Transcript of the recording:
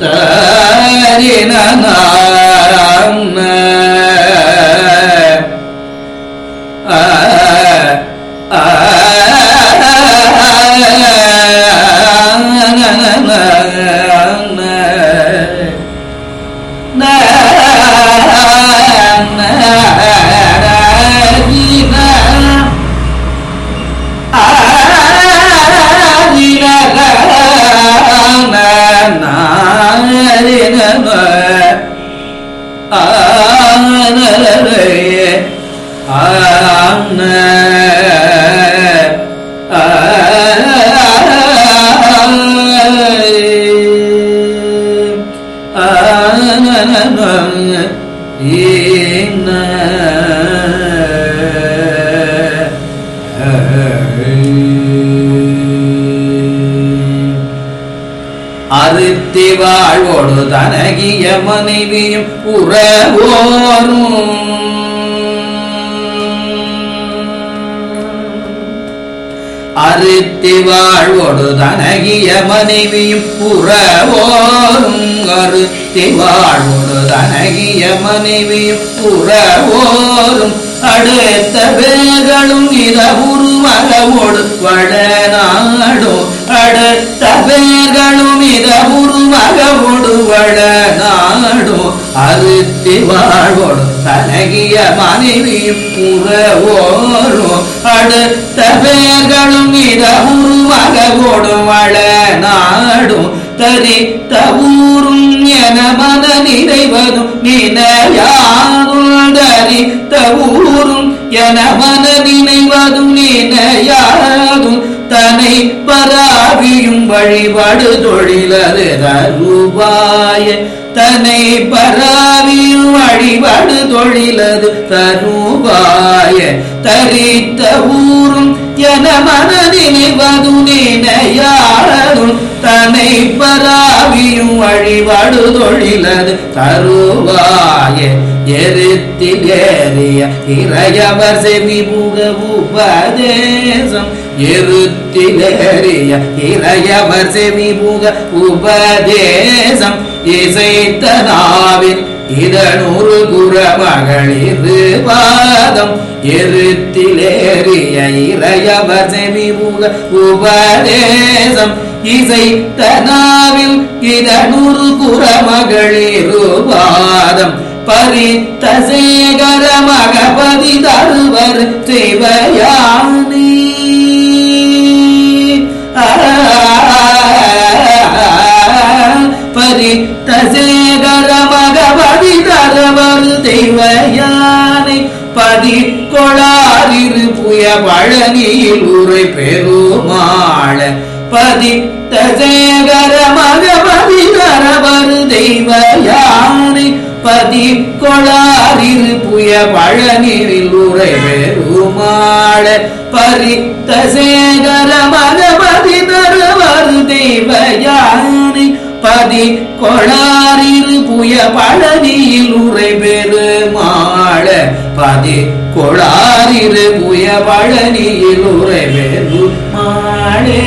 Na na na na அறுத்தி வாழ்வோடு தனகிய மனைவியும் உறவோரும் அறுத்தி வாழ்வோடு தனகிய மனைவியும் புறவோரும் அறுத்தி வாழ்வோடு தனகிய மனைவியும் புறவோரும் அடுத்த பேர்களும் இத உருவகவோடு வடநாடும் அடுத்த பேர்களும் இத உருவகவோடு வடநாடும் அறுத்தி வாழ்வோடு தனகிய மனைவியும் உறவோரும் அடுத்த பேர்களும் மகவோடும் வள நாடும். தரித்த ஊரும் என மத நிறைவதும் நினையாதும் தரித்த ஊரும் என மன நினைவதும் நினையாதும் தனை பராவியும் வழிபாடு தொழிலது தருவாய. தனை பராவில் வழிபாடு தொழிலது தருவாய. தரித்த ஊரும் என மனதிலிவது நினைவதும் நினையாதும் தனை பராவியும் வழிபாடு தொழிலது தருவாய. எரித்தில் ஏறிய இறையவர் செவி புக உபதேசம். எருத்திலேறிய இறையவர் செவி புக உபதேசம். இசைத்ததாவின் நாவில் குர குரமகளிரு பாதம் எருத்திலேறிய இறையவர் செவிமுக உபதேசம். இசைத்த நாவில் குர குரமகளிரு பாதம் பரித்த சேகர மகபதி தருவர் சிவயானே பழனியில் உரை பெருமாள. பதித்த சேகர மகபதி தரவர் தெய்வ யானை பதி கொளாரில் புய பழனியில் உரை பெருமாள. பரித்த சேகர மகபதி தரவர் தெய்வ யானை பதி கொளாரில் புய பழனியில் உரை பெருமாள. பதி கொளார் கொளாரிரு புய பழனியில் உரை பெருமாளே